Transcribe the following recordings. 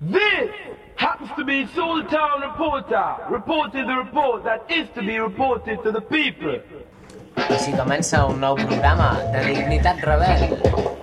This happens to be Town Reporter, reporting the report that is to be reported to the people. Així comença un nou programa de Dignitat Rebel.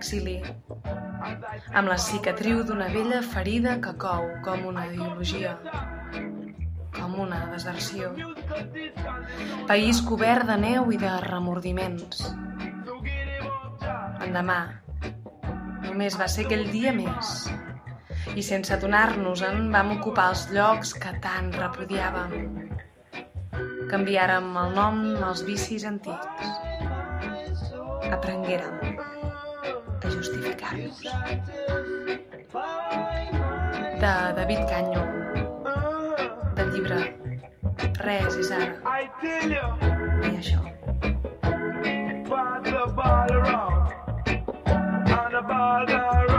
L'exili, amb la cicatriu d'una vella ferida que cou com una ideologia, com una deserció. País cobert de neu i de remordiments. Endemà, només va ser aquell dia més, i sense adonar-nos-en vam ocupar els llocs que tant repudiàvem. Canviàrem el nom als vicis antics. Aprenguérem a justificar-nos. De David Canyo, del llibre Res és ara, I això. Pass the ball around. And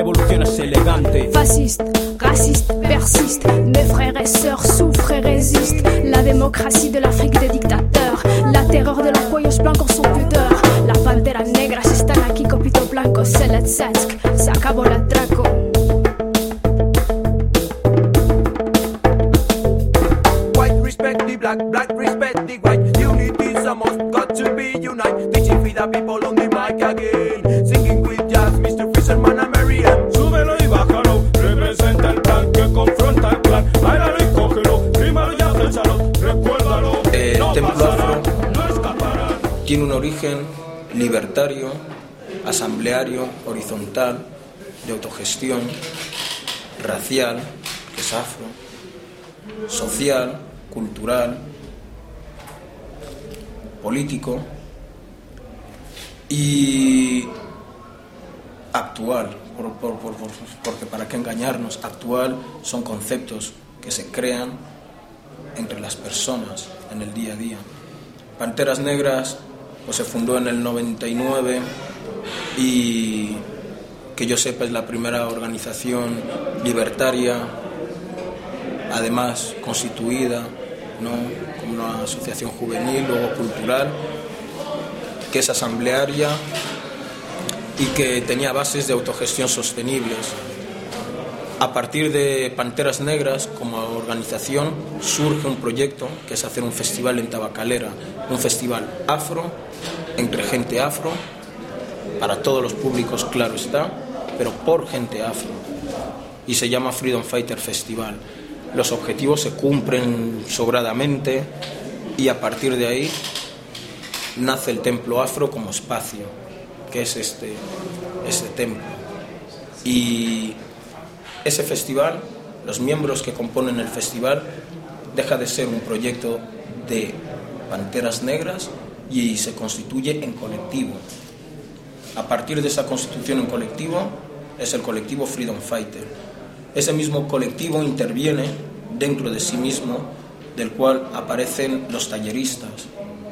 la revolución es elegante. Fasciste, raciste, persiste. Mes frères et sœurs souffrent et résistent. La démocratie de l'Afrique des dictateurs. La terror de los cuellos blancos sans pudeur. Las panteras negras están aquí, copito blanco. Seletsetsk, se acabó el atraco. White respect the black, black respect the white. Unity is a must, got to be united. Teaching for the people on the mic again. Tiene un origen libertario, asambleario, horizontal, de autogestión, racial, que es afro, social, cultural, político y actual, por- por- por- por- porque para qué engañarnos, actual son conceptos que se crean entre las personas en el día a día. Panteras Negras se fundó en el 99 y que yo sepa es la primera organización libertaria, además constituida como una asociación juvenil, luego cultural, que es asamblearia y que tenía bases de autogestión sostenibles. A partir de Panteras Negras, como organización, surge un proyecto que es hacer un festival en Tabacalera, un festival afro, entre gente afro, para todos los públicos, claro está, pero por gente afro. Y se llama Freedom Fighter Festival. Los objetivos se cumplen sobradamente y a partir de ahí nace el templo afro como espacio, que es este, este templo. Y ese festival, los miembros que componen el festival, deja de ser un proyecto de panteras negras y se constituye en colectivo. A partir de esa constitución en colectivo es el colectivo Freedom Fighter. Ese mismo colectivo interviene dentro de sí mismo, del cual aparecen los talleristas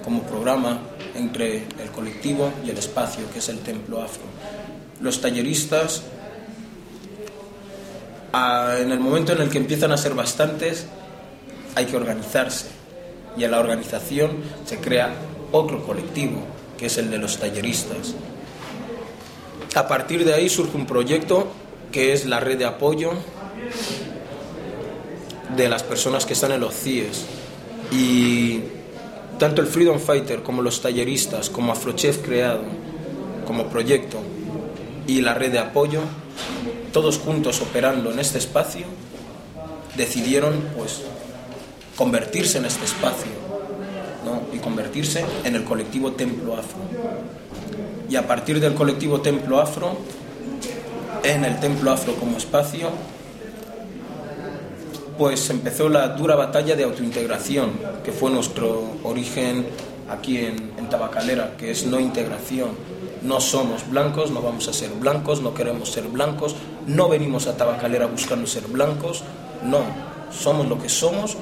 como programa entre el colectivo y el espacio, que es el templo afro. Los talleristas, a- en el momento en el que empiezan a ser bastantes, hay que organizarse. Y en la organización se crea otro colectivo, que es el de los talleristas. A partir de ahí surge un proyecto que es la red de apoyo de las personas que están en los CIES. Y tanto el Freedom Fighter como los talleristas, como Afrochef creado, como proyecto, y la red de apoyo, todos juntos operando en este espacio, decidieron pues convertirse en este espacio y convertirse en el colectivo Templo Afro. Y a partir del colectivo Templo Afro, en el Templo Afro como espacio, pues empezó la dura batalla de autointegración, que fue nuestro origen aquí en Tabacalera, que es no integración. No somos blancos, no vamos a ser blancos, no queremos ser blancos, no venimos a Tabacalera buscando ser blancos, no, somos lo que somos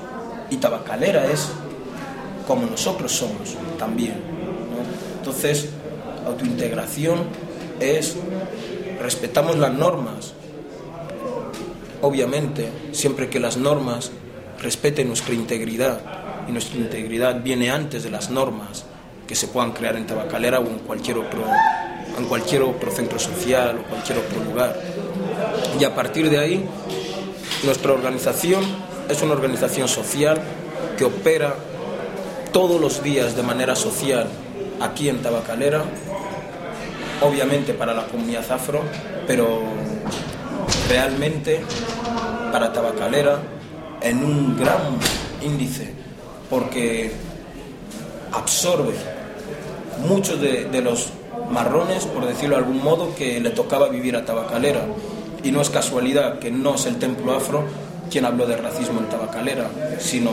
y Tabacalera es como nosotros somos también. Entonces, autointegración es respetamos las normas, obviamente, siempre que las normas respeten nuestra integridad, y nuestra integridad viene antes de las normas que se puedan crear en Tabacalera o en cualquier otro, en cualquier otro centro social o cualquier otro lugar. Y a partir de ahí, nuestra organización es una organización social que opera todos los días de manera social aquí en Tabacalera, obviamente para la comunidad afro, pero realmente para Tabacalera en un gran índice, porque absorbe muchos de, los marrones, por decirlo de algún modo, que le tocaba vivir a Tabacalera. Y no es casualidad que no es el templo afro quien habló de racismo en Tabacalera, sino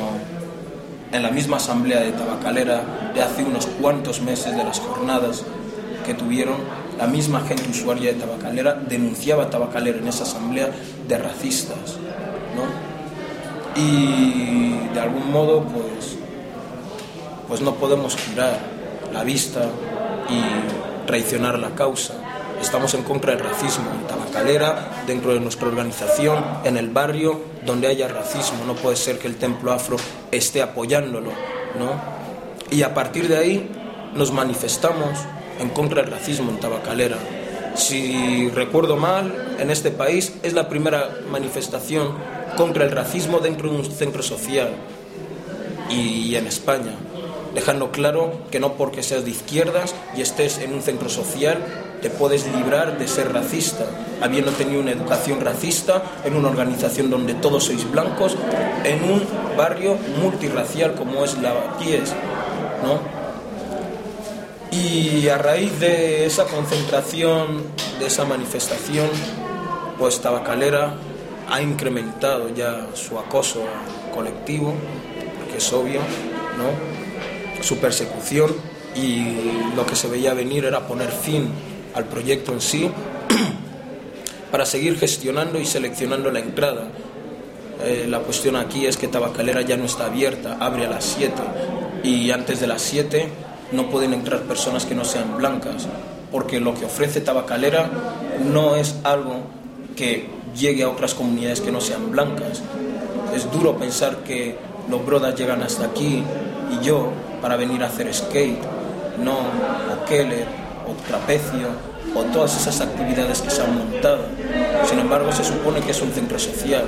en la misma asamblea de Tabacalera de hace unos cuantos meses de las jornadas que tuvieron, la misma gente usuaria de Tabacalera denunciaba a Tabacalera en esa asamblea de racistas, ¿no? Y de algún modo, pues, pues no podemos girar la vista y traicionar la causa. Estamos en contra del racismo en Tabacalera, dentro de nuestra organización, en el barrio donde haya racismo. No puede ser que el templo afro esté apoyándolo, ¿no? Y a partir de ahí nos manifestamos en contra del racismo en Tabacalera. Si recuerdo mal, en este país es la primera manifestación contra el racismo dentro de un centro social y en España, dejando claro que no porque seas de izquierdas y estés en un centro social te puedes librar de ser racista, habiendo tenido una educación racista en una organización donde todos sois blancos, en un barrio multirracial como es la Pies, ¿no? Y a raíz de esa concentración, de esa manifestación, pues Tabacalera ha incrementado ya su acoso colectivo, porque es obvio, ¿no? Su persecución y lo que se veía venir era poner fin al proyecto en sí para seguir gestionando y seleccionando la entrada. Eh, la cuestión aquí es que Tabacalera ya no está abierta, abre a las 7 y antes de las 7 no pueden entrar personas que no sean blancas, porque lo que ofrece Tabacalera no es algo que llegue a otras comunidades que no sean blancas. Es duro pensar que los brothers llegan hasta aquí y yo para venir a hacer skate, no, o Keller, o trapecio, o todas esas actividades que se han montado. Sin embargo, se supone que es un centro social.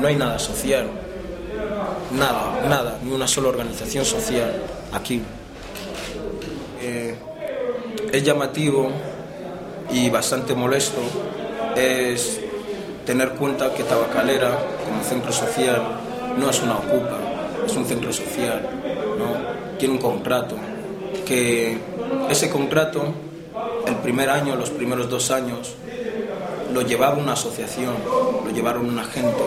No hay nada social. Nada, nada, ni una sola organización social aquí. Eh, es llamativo y bastante molesto es tener cuenta que Tabacalera, como centro social, no es una ocupa, es un centro social, ¿no? Tiene un contrato, que ese contrato, el primer año, los primeros dos años, lo llevaba una asociación, lo llevaron una gente,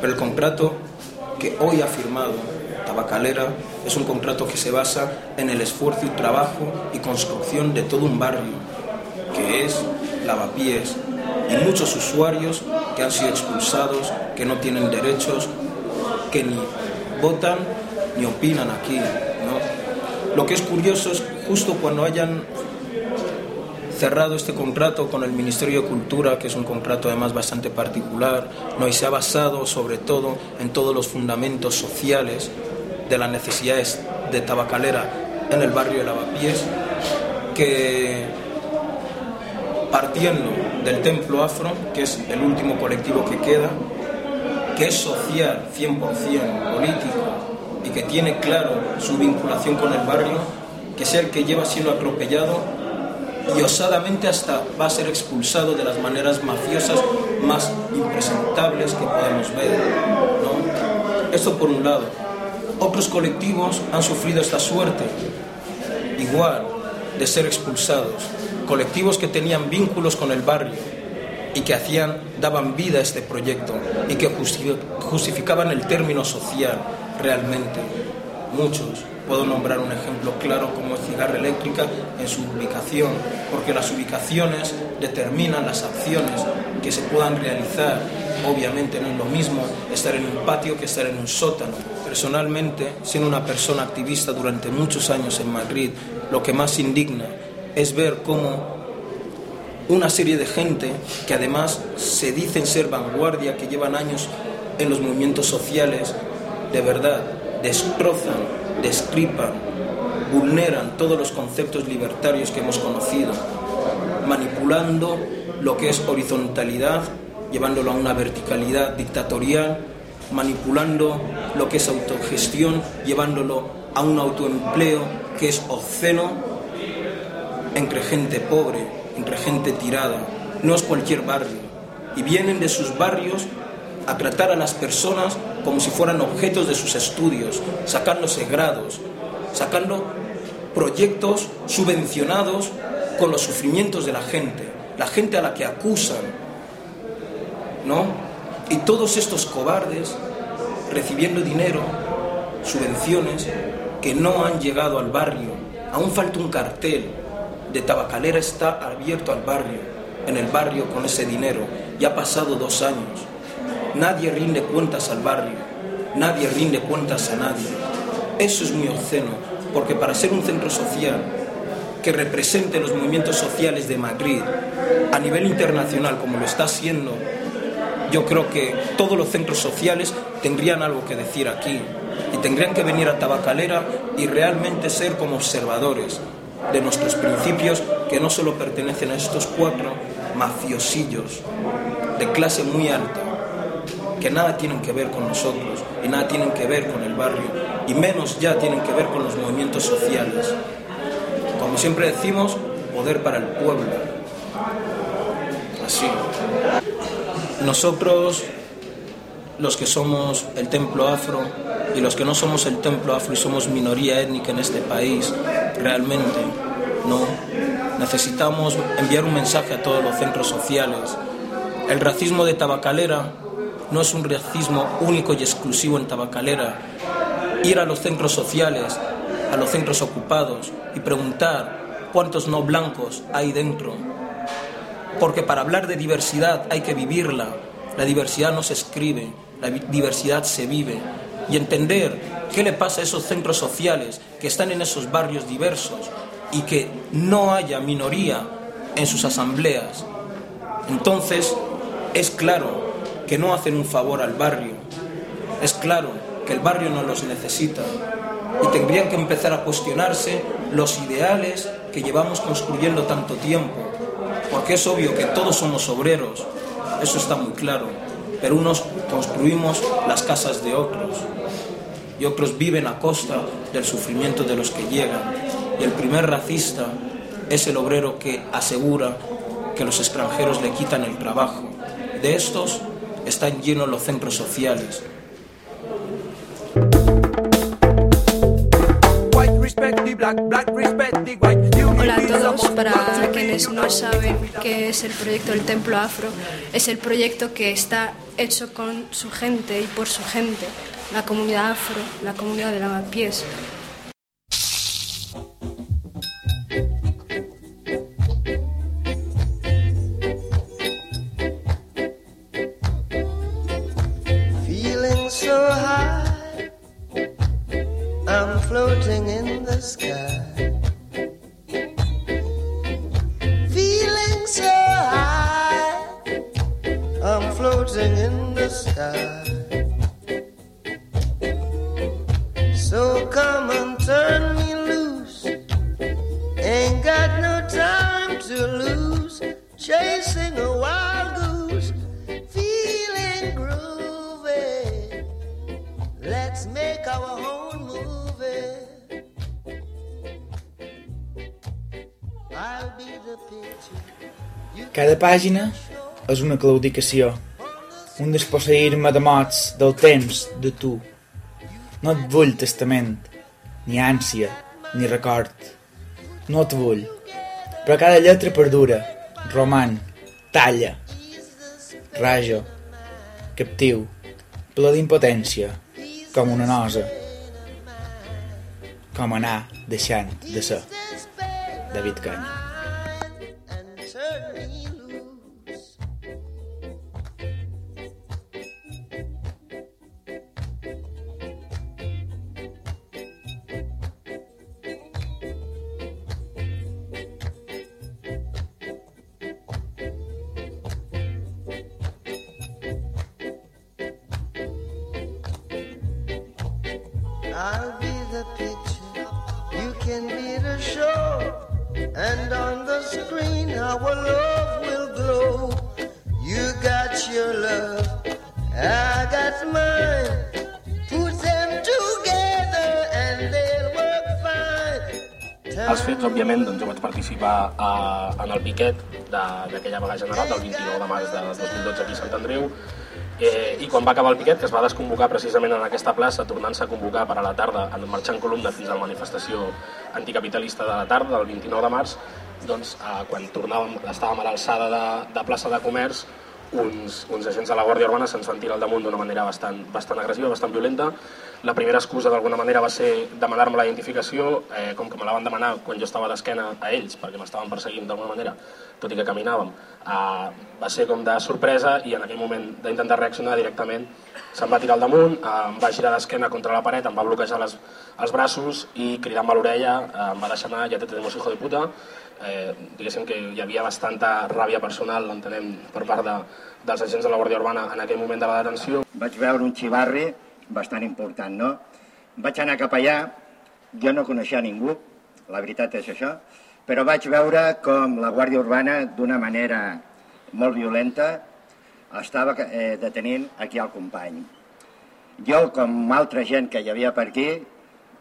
pero el contrato que hoy ha firmado Tabacalera es un contrato que se basa en el esfuerzo y trabajo y construcción de todo un barrio, que es Lavapiés, y muchos usuarios que han sido expulsados, que no tienen derechos, que ni votan ni opinan aquí. Lo que es curioso es justo cuando hayan cerrado este contrato con el Ministerio de Cultura, que es un contrato además bastante particular, ¿no? y se ha basado sobre todo en todos los fundamentos sociales de las necesidades de tabacalera en el barrio de Lavapiés, que partiendo del Templo Afro, que es el último colectivo que queda, que es social 100% político que tiene claro su vinculación con el barrio, que sea el que lleva siendo atropellado y osadamente hasta va a ser expulsado de las maneras mafiosas más impresentables que podemos ver. ¿no? Esto por un lado. Otros colectivos han sufrido esta suerte, igual, de ser expulsados. Colectivos que tenían vínculos con el barrio y que hacían, daban vida a este proyecto y que justificaban el término social realmente. Muchos. Puedo nombrar un ejemplo claro como es Cigarra Eléctrica en su ubicación, porque las ubicaciones determinan las acciones que se puedan realizar. Obviamente no es lo mismo estar en un patio que estar en un sótano. Personalmente, siendo una persona activista durante muchos años en Madrid, lo que más indigna es ver cómo una serie de gente que además se dicen ser vanguardia, que llevan años en los movimientos sociales, de verdad destrozan destripan, vulneran todos los conceptos libertarios que hemos conocido, manipulando lo que es horizontalidad, llevándolo a una verticalidad dictatorial, manipulando lo que es autogestión, llevándolo a un autoempleo que es obsceno entre gente pobre, entre gente tirada. No es cualquier barrio. Y vienen de sus barrios a tratar a las personas como si fueran objetos de sus estudios, sacándose grados, sacando proyectos subvencionados con los sufrimientos de la gente, la gente a la que acusan, ¿no? Y todos estos cobardes recibiendo dinero, subvenciones, que no han llegado al barrio. Aún falta un cartel de Tabacalera está abierto al barrio, en el barrio con ese dinero. Ya ha pasado dos años. Nadie rinde cuentas al barrio, nadie rinde cuentas a nadie. Eso es muy obsceno, porque para ser un centro social que represente los movimientos sociales de Madrid a nivel internacional como lo está haciendo, yo creo que todos los centros sociales tendrían algo que decir aquí y tendrían que venir a Tabacalera y realmente ser como observadores de nuestros principios que no solo pertenecen a estos cuatro mafiosillos de clase muy alta que nada tienen que ver con nosotros y nada tienen que ver con el barrio y menos ya tienen que ver con los movimientos sociales. Como siempre decimos, poder para el pueblo. Así. Nosotros, los que somos el templo afro y los que no somos el templo afro y somos minoría étnica en este país, realmente no necesitamos enviar un mensaje a todos los centros sociales. El racismo de Tabacalera no es un racismo único y exclusivo en Tabacalera. Ir a los centros sociales, a los centros ocupados y preguntar cuántos no blancos hay dentro. Porque para hablar de diversidad hay que vivirla. La diversidad no se escribe, la diversidad se vive. Y entender qué le pasa a esos centros sociales que están en esos barrios diversos y que no haya minoría en sus asambleas. Entonces, es claro que no hacen un favor al barrio. Es claro que el barrio no los necesita y tendrían que empezar a cuestionarse los ideales que llevamos construyendo tanto tiempo, porque es obvio que todos somos obreros, eso está muy claro, pero unos construimos las casas de otros y otros viven a costa del sufrimiento de los que llegan. Y el primer racista es el obrero que asegura que los extranjeros le quitan el trabajo. De estos están llenos los centros sociales. Hola a todos, para quienes no saben qué es el proyecto del Templo Afro, es el proyecto que está hecho con su gente y por su gente, la comunidad afro, la comunidad de lavapiés. Cada pàgina és una claudicació, un desposseir-me de mots, del temps, de tu. No et vull testament, ni ànsia, ni record. No et vull. Però cada lletra perdura, roman, talla, rajo, captiu, ple d'impotència, com una nosa. Com anar deixant de ser. Давид Канин. Els fets, òbviament, doncs jo vaig participar a, en el piquet d'aquella vaga general del 29 de març de 2012 aquí a Sant Andreu. Eh, i quan va acabar el piquet, que es va desconvocar precisament en aquesta plaça, tornant-se a convocar per a la tarda, en marxar en columna fins a la manifestació anticapitalista de la tarda, del 29 de març, doncs eh, quan tornàvem, estàvem a l'alçada de, de plaça de comerç, uns, uns agents de la Guàrdia Urbana se'ns van tirar al damunt d'una manera bastant, bastant agressiva, bastant violenta. La primera excusa d'alguna manera va ser demanar-me la identificació, eh, com que me la van demanar quan jo estava d'esquena a ells, perquè m'estaven perseguint d'alguna manera, tot i que caminàvem. Eh, va ser com de sorpresa i en aquell moment d'intentar reaccionar directament se'm va tirar al damunt, eh, em va girar d'esquena contra la paret, em va bloquejar les, els braços i cridant-me a l'orella eh, em va deixar anar, ja te tenemos hijo de puta, eh, diguéssim que hi havia bastanta ràbia personal, entenem, per part de, dels agents de la Guàrdia Urbana en aquell moment de la detenció. Vaig veure un xivarri bastant important, no? Vaig anar cap allà, jo no coneixia ningú, la veritat és això, però vaig veure com la Guàrdia Urbana, d'una manera molt violenta, estava eh, detenint aquí al company. Jo, com altra gent que hi havia per aquí,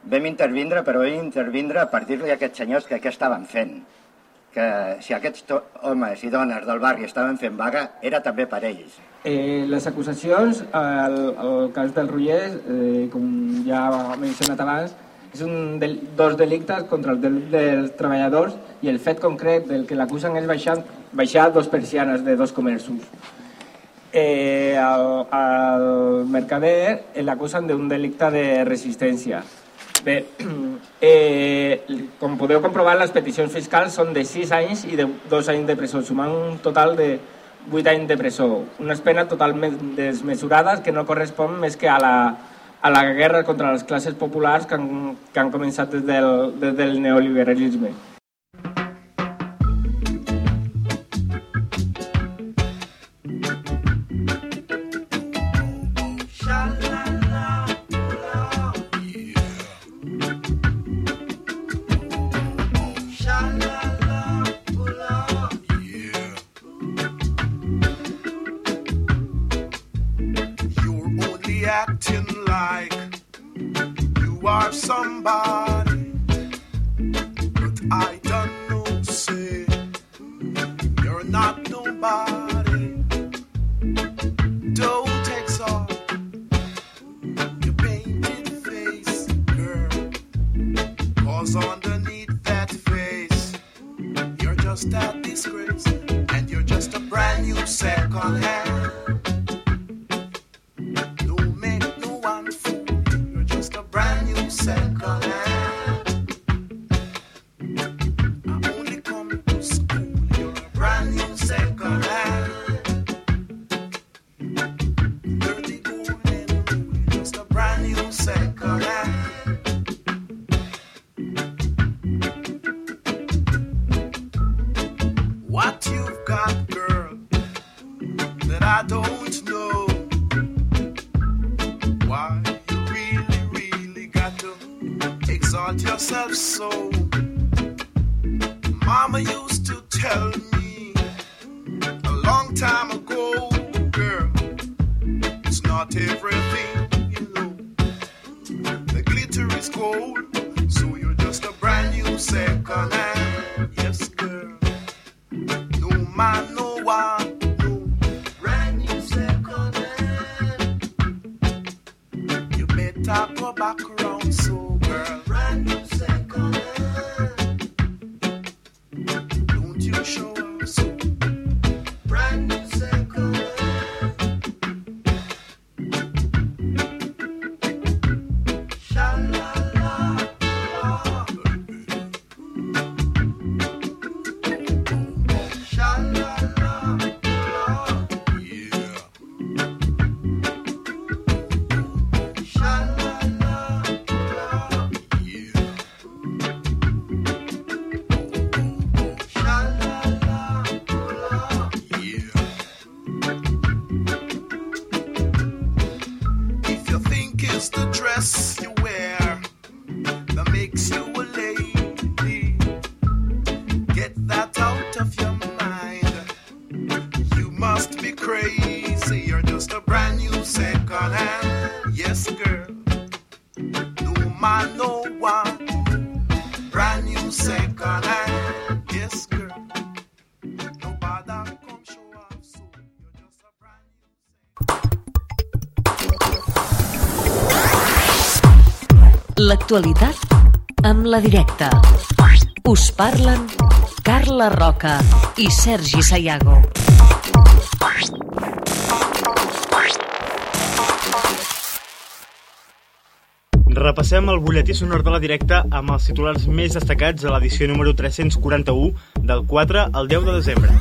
vam intervindre, però vam intervindre per dir-li a aquests senyors que què estaven fent. Que si aquests homes i dones del barri estaven fent vaga, era també per ells. Eh, les acusacions, al, al cas del Rullers, eh, com ja ha mencionat abans, és un del, dos delictes contra el del, dels treballadors i el fet concret del que l'acusen és baixar, baixar dos persianes de dos comerços. Eh, al, al mercader eh, l'acusen d'un delicte de resistència. Bé, eh, com podeu comprovar, les peticions fiscals són de 6 anys i de 2 anys de presó, sumant un total de 8 anys de presó. Unes penes totalment desmesurades que no correspon més que a la, a la guerra contra les classes populars que han, que han començat des del, des del neoliberalisme. Show L'actualitat amb la directa. Us parlen Carla Roca i Sergi Sayago. Repassem el butlletí sonor de la directa amb els titulars més destacats a l'edició número 341 del 4 al 10 de desembre.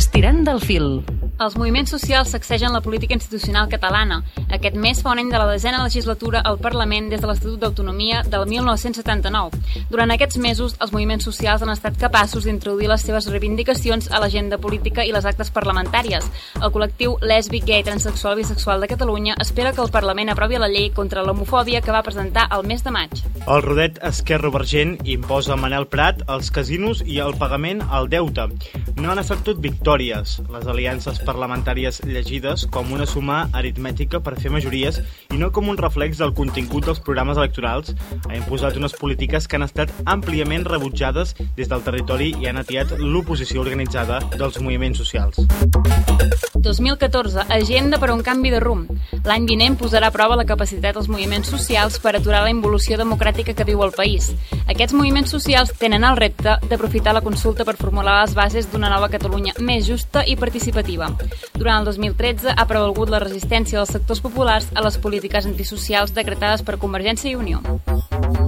Estirant del fil. Els moviments socials sacsegen la política institucional catalana. Aquest mes fa un any de la desena legislatura al Parlament des de l'Estatut d'Autonomia del 1979. Durant aquests mesos, els moviments socials han estat capaços d'introduir les seves reivindicacions a l'agenda política i les actes parlamentàries. El col·lectiu lèsbic, gay, transexual i bisexual de Catalunya espera que el Parlament aprovi la llei contra l'homofòbia que va presentar el mes de maig. El rodet Esquerra Vergent imposa a Manel Prat els casinos i el pagament al deute. No han estat tot victòries. Les aliances parlamentàries llegides com una suma aritmètica per fer majories i no com un reflex del contingut dels programes electorals, ha imposat unes polítiques que han estat àmpliament rebutjades des del territori i han atiat l'oposició organitzada dels moviments socials. 2014. Agenda per a un canvi de rumb. L'any vinent posarà a prova la capacitat dels moviments socials per aturar la involució democràtica que viu el país. Aquests moviments socials tenen el repte d'aprofitar la consulta per formular les bases d'una nova Catalunya més justa i participativa. Durant el 2013 ha prevalgut la resistència dels sectors populars a les polítiques antisocials decretades per Convergència i Unió.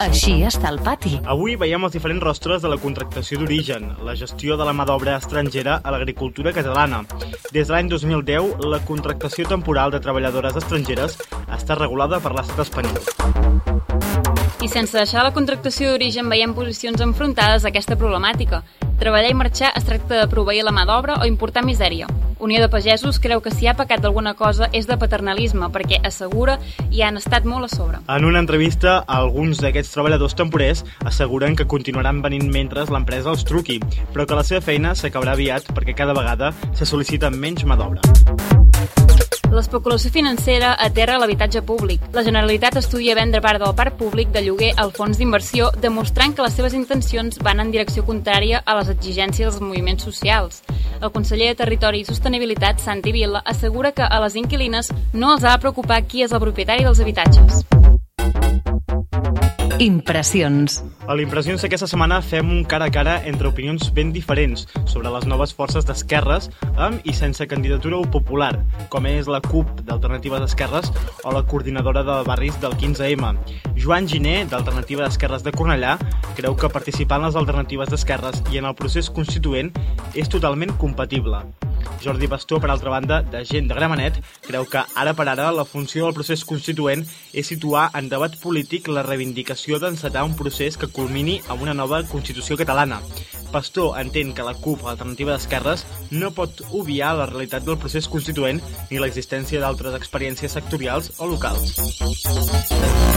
Així està el pati. Avui veiem els diferents rostres de la contractació d'origen, la gestió de la mà d'obra estrangera a l'agricultura catalana. Des de l'any 2010, la contractació temporal de treballadores estrangeres està regulada per l'estat espanyol. I sense deixar la contractació d'origen veiem posicions enfrontades a aquesta problemàtica. Treballar i marxar es tracta de proveir la mà d'obra o importar misèria. Unió de Pagesos creu que si ha pecat d'alguna cosa és de paternalisme, perquè assegura i han estat molt a sobre. En una entrevista, alguns d'aquests treballadors temporers asseguren que continuaran venint mentre l'empresa els truqui, però que la seva feina s'acabarà aviat perquè cada vegada se sol·licita menys mà d'obra. L'especulació financera aterra l'habitatge públic. La Generalitat estudia vendre part del parc públic de lloguer al fons d'inversió, demostrant que les seves intencions van en direcció contrària a les exigències dels moviments socials. El conseller de Territori i Sostenibilitat, Santi Vila, assegura que a les inquilines no els ha de preocupar qui és el propietari dels habitatges. Impressions. A l'Impressions aquesta setmana fem un cara a cara entre opinions ben diferents sobre les noves forces d'esquerres amb i sense candidatura popular, com és la CUP d'Alternatives d'Esquerres o la coordinadora de barris del 15M. Joan Giner, d'Alternativa d'Esquerres de Cornellà, creu que participar en les alternatives d'esquerres i en el procés constituent és totalment compatible. Jordi Pastor, per altra banda, de gent de Gramenet, creu que ara per ara la funció del procés constituent és situar en debat polític la reivindicació d'encetar un procés que culmini amb una nova Constitució catalana. Pastor entén que la CUP, Alternativa d'Esquerres, no pot obviar la realitat del procés constituent ni l'existència d'altres experiències sectorials o locals.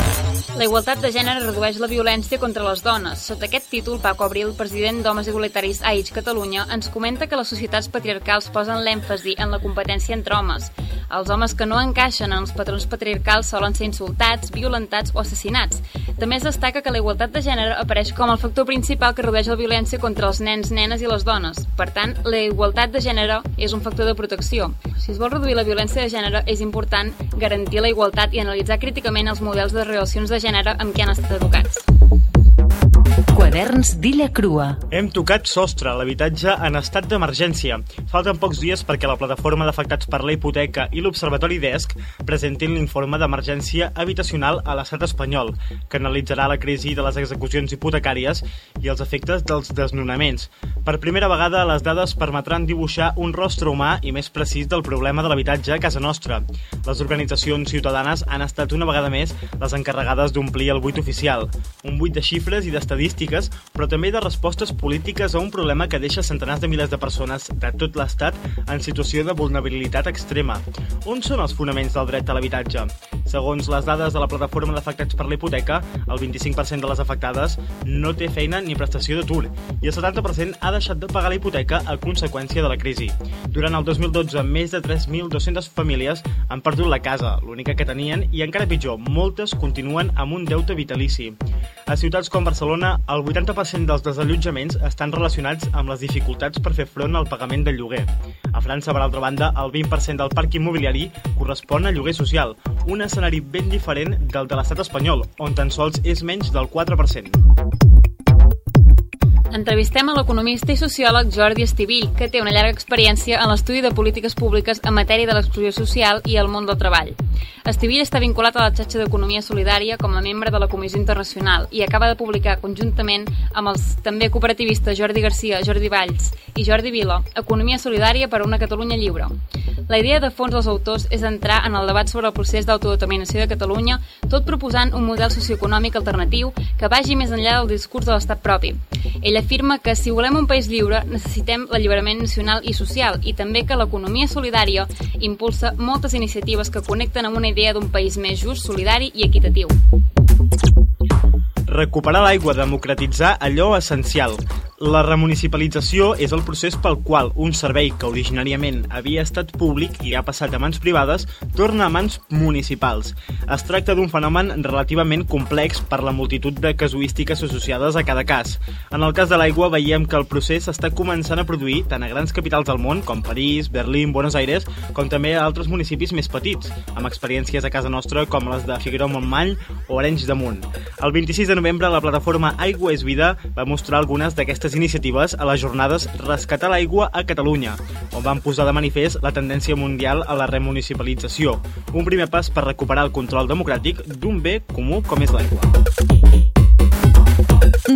La igualtat de gènere redueix la violència contra les dones. Sota aquest títol, Paco Abril, president d'Homes Igualitaris AIG Catalunya, ens comenta que les societats patriarcals posen l'èmfasi en la competència entre homes. Els homes que no encaixen en els patrons patriarcals solen ser insultats, violentats o assassinats. També es destaca que la igualtat de gènere apareix com el factor principal que redueix la violència contra els nens, nenes i les dones. Per tant, la igualtat de gènere és un factor de protecció. Si es vol reduir la violència de gènere, és important garantir la igualtat i analitzar críticament els models de relacions de gènere amb què han estat educats. Quaderns d'Illa Crua. Hem tocat sostre, l'habitatge en estat d'emergència. Falten pocs dies perquè la plataforma d'afectats per la hipoteca i l'Observatori DESC presentin l'informe d'emergència habitacional a l'estat espanyol, que analitzarà la crisi de les execucions hipotecàries i els efectes dels desnonaments. Per primera vegada, les dades permetran dibuixar un rostre humà i més precís del problema de l'habitatge a casa nostra. Les organitzacions ciutadanes han estat una vegada més les encarregades d'omplir el buit oficial, un buit de xifres i d'estadístiques, però també de respostes polítiques a un problema que deixa centenars de milers de persones de tot l'Estat en situació de vulnerabilitat extrema. On són els fonaments del dret a l'habitatge? Segons les dades de la plataforma d'afectats per la hipoteca, el 25% de les afectades no té feina ni prestació d'atur i el 70% ha deixat de pagar la hipoteca a conseqüència de la crisi. Durant el 2012, més de 3.200 famílies han perdut la casa, l'única que tenien, i encara pitjor, moltes continuen amb un deute vitalici. A ciutats com Barcelona, el 80% dels desallotjaments estan relacionats amb les dificultats per fer front al pagament del lloguer. A França, per altra banda, el 20% del parc immobiliari correspon a lloguer social, un escenari ben diferent del de l'estat espanyol, on tan sols és menys del 4%. Entrevistem a l'economista i sociòleg Jordi Estivill, que té una llarga experiència en l'estudi de polítiques públiques en matèria de l'exclusió social i el món del treball. Estivill està vinculat a la xarxa d'Economia Solidària com a membre de la Comissió Internacional i acaba de publicar conjuntament amb els també cooperativistes Jordi Garcia, Jordi Valls i Jordi Vila Economia Solidària per a una Catalunya lliure. La idea de fons dels autors és entrar en el debat sobre el procés d'autodeterminació de Catalunya, tot proposant un model socioeconòmic alternatiu que vagi més enllà del discurs de l'estat propi. Ell afirma que si volem un país lliure necessitem l'alliberament nacional i social i també que l'economia solidària impulsa moltes iniciatives que connecten amb una idea d'un país més just, solidari i equitatiu. Recuperar l'aigua, democratitzar allò essencial. La remunicipalització és el procés pel qual un servei que originàriament havia estat públic i ha passat a mans privades torna a mans municipals. Es tracta d'un fenomen relativament complex per la multitud de casuístiques associades a cada cas. En el cas de l'aigua veiem que el procés està començant a produir tant a grans capitals del món com París, Berlín, Buenos Aires, com també a altres municipis més petits, amb experiències a casa nostra com les de Figueroa-Montmany o Arenys de Munt. El 26 de novembre la plataforma Aigua és Vida va mostrar algunes d'aquestes iniciatives a les jornades Rescatar l'aigua a Catalunya, on van posar de manifest la tendència mundial a la remunicipalització, un primer pas per recuperar el control democràtic d'un bé comú com és l'aigua.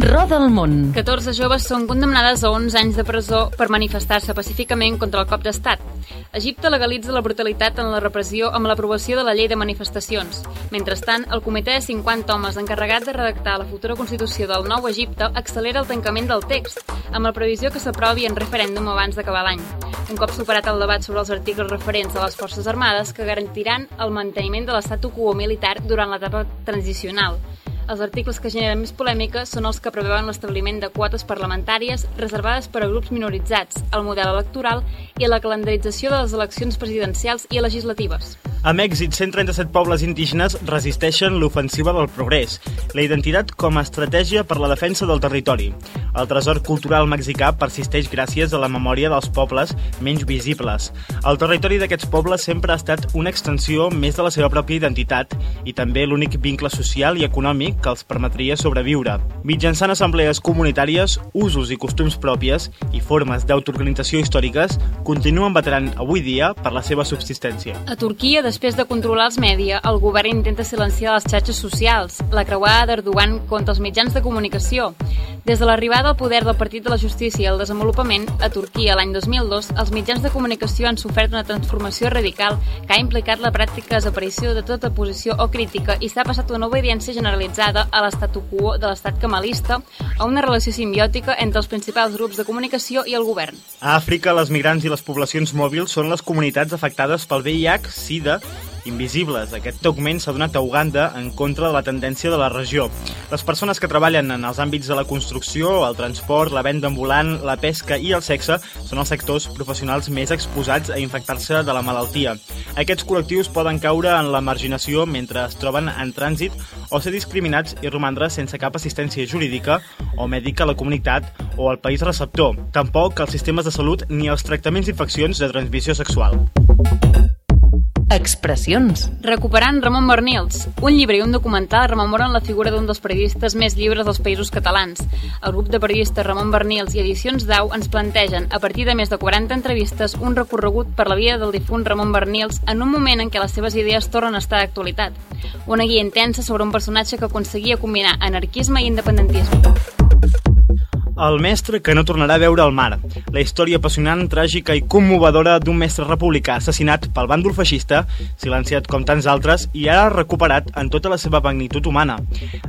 Roda el món. 14 joves són condemnades a 11 anys de presó per manifestar-se pacíficament contra el cop d'estat. Egipte legalitza la brutalitat en la repressió amb l'aprovació de la llei de manifestacions. Mentrestant, el comitè de 50 homes encarregat de redactar la futura Constitució del nou Egipte accelera el tancament del text, amb la previsió que s'aprovi en referèndum abans d'acabar l'any. Un cop superat el debat sobre els articles referents a les Forces Armades que garantiran el manteniment de l'estatu quo militar durant l'etapa transicional. Els articles que generen més polèmica són els que preveuen l'establiment de quotes parlamentàries reservades per a grups minoritzats, el model electoral i la calendarització de les eleccions presidencials i legislatives. A Mèxic, 137 pobles indígenes resisteixen l'ofensiva del progrés, la identitat com a estratègia per la defensa del territori. El tresor cultural mexicà persisteix gràcies a la memòria dels pobles menys visibles. El territori d'aquests pobles sempre ha estat una extensió més de la seva pròpia identitat i també l'únic vincle social i econòmic que els permetria sobreviure. Mitjançant assemblees comunitàries, usos i costums pròpies i formes d'autoorganització històriques, continuen veterant avui dia per la seva subsistència. A Turquia, després de controlar els mèdia, el govern intenta silenciar les xarxes socials, la creuada d'Erdogan contra els mitjans de comunicació. Des de l'arribada al poder del Partit de la Justícia i el Desenvolupament, a Turquia l'any 2002, els mitjans de comunicació han sofert una transformació radical que ha implicat la pràctica desaparició de tota posició o crítica i s'ha passat una obediència generalitzada a l'estatu quo de l'estat camalista a una relació simbiòtica entre els principals grups de comunicació i el govern. A Àfrica, les migrants i les poblacions mòbils són les comunitats afectades pel VIH, SIDA invisibles. Aquest augment s'ha donat a Uganda en contra de la tendència de la regió. Les persones que treballen en els àmbits de la construcció, el transport, la venda ambulant, la pesca i el sexe són els sectors professionals més exposats a infectar-se de la malaltia. Aquests col·lectius poden caure en la marginació mentre es troben en trànsit o ser discriminats i romandre sense cap assistència jurídica o mèdica a la comunitat o al país receptor. Tampoc els sistemes de salut ni els tractaments d'infeccions de transmissió sexual. Expressions. Recuperant Ramon Bernils. Un llibre i un documental rememoren la figura d'un dels periodistes més lliures dels països catalans. El grup de periodistes Ramon Bernils i Edicions Dau ens plantegen, a partir de més de 40 entrevistes, un recorregut per la vida del difunt Ramon Bernils en un moment en què les seves idees tornen a estar d'actualitat. Una guia intensa sobre un personatge que aconseguia combinar anarquisme i independentisme. El mestre que no tornarà a veure el mar. La història apassionant, tràgica i commovedora d'un mestre republicà assassinat pel bàndol feixista, silenciat com tants altres i ara recuperat en tota la seva magnitud humana.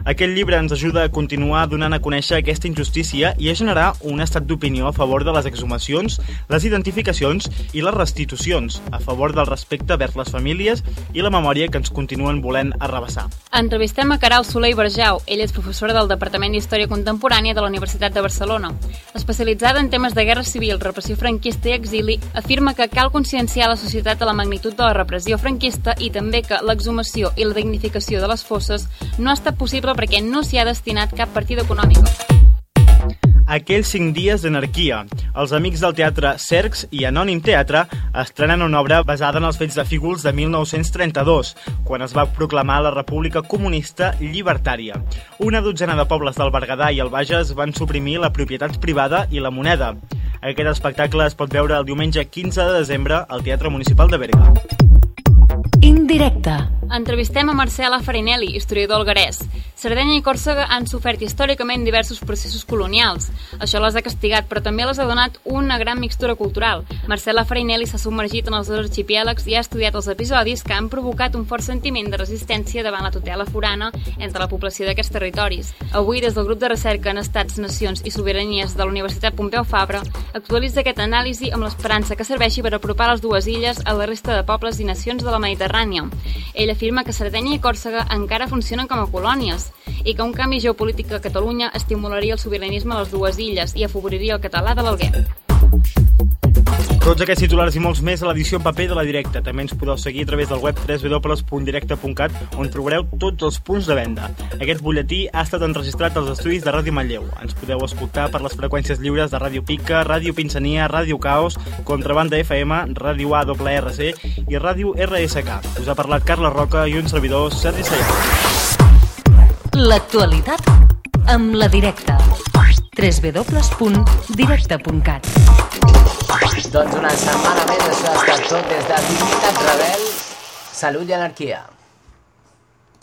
Aquest llibre ens ajuda a continuar donant a conèixer aquesta injustícia i a generar un estat d'opinió a favor de les exhumacions, les identificacions i les restitucions, a favor del respecte vers les famílies i la memòria que ens continuen volent arrabassar. Entrevistem a Caral Soler i Berjau. Ella és professora del Departament d'Història Contemporània de la Universitat de Barcelona Barcelona. Especialitzada en temes de guerra civil, repressió franquista i exili, afirma que cal conscienciar la societat a la magnitud de la repressió franquista i també que l'exhumació i la dignificació de les fosses no ha estat possible perquè no s'hi ha destinat cap partida econòmica. Aquells cinc dies d'anarquia. Els amics del teatre Cercs i Anònim Teatre estrenen una obra basada en els fets de Fígols de 1932, quan es va proclamar la República Comunista Llibertària. Una dotzena de pobles del Berguedà i el Bages van suprimir la propietat privada i la moneda. Aquest espectacle es pot veure el diumenge 15 de desembre al Teatre Municipal de Berga. Indirecte. Entrevistem a Marcela Farinelli, historiador algarès. Sardenya i Còrsega han sofert històricament diversos processos colonials. Això les ha castigat, però també les ha donat una gran mixtura cultural. Marcela Farinelli s'ha submergit en els dos arxipièlegs i ha estudiat els episodis que han provocat un fort sentiment de resistència davant la tutela forana entre la població d'aquests territoris. Avui, des del grup de recerca en Estats, Nacions i Sobiranies de la Universitat Pompeu Fabra, actualitza aquest anàlisi amb l'esperança que serveixi per apropar les dues illes a la resta de pobles i nacions de la Mediterrània. Ell afirma que Sardenya i Còrsega encara funcionen com a colònies i que un canvi geopolític a Catalunya estimularia el sobiranisme a les dues illes i afavoriria el català de l'Alguer. Tots aquests titulars i molts més a l'edició en paper de la Directa. També ens podeu seguir a través del web www.directe.cat on trobareu tots els punts de venda. Aquest butlletí ha estat enregistrat als estudis de Ràdio Manlleu. Ens podeu escoltar per les freqüències lliures de Ràdio Pica, Ràdio Pinsania, Ràdio Caos, Contrabanda FM, Ràdio AWRC i Ràdio RSK. Us ha parlat Carla Roca i un servidor, Sergi Sayà. L'actualitat amb la Directa. www.directe.cat Doncs una setmana més això ha estat tot des de Dignitat Rebel. Salut i anarquia.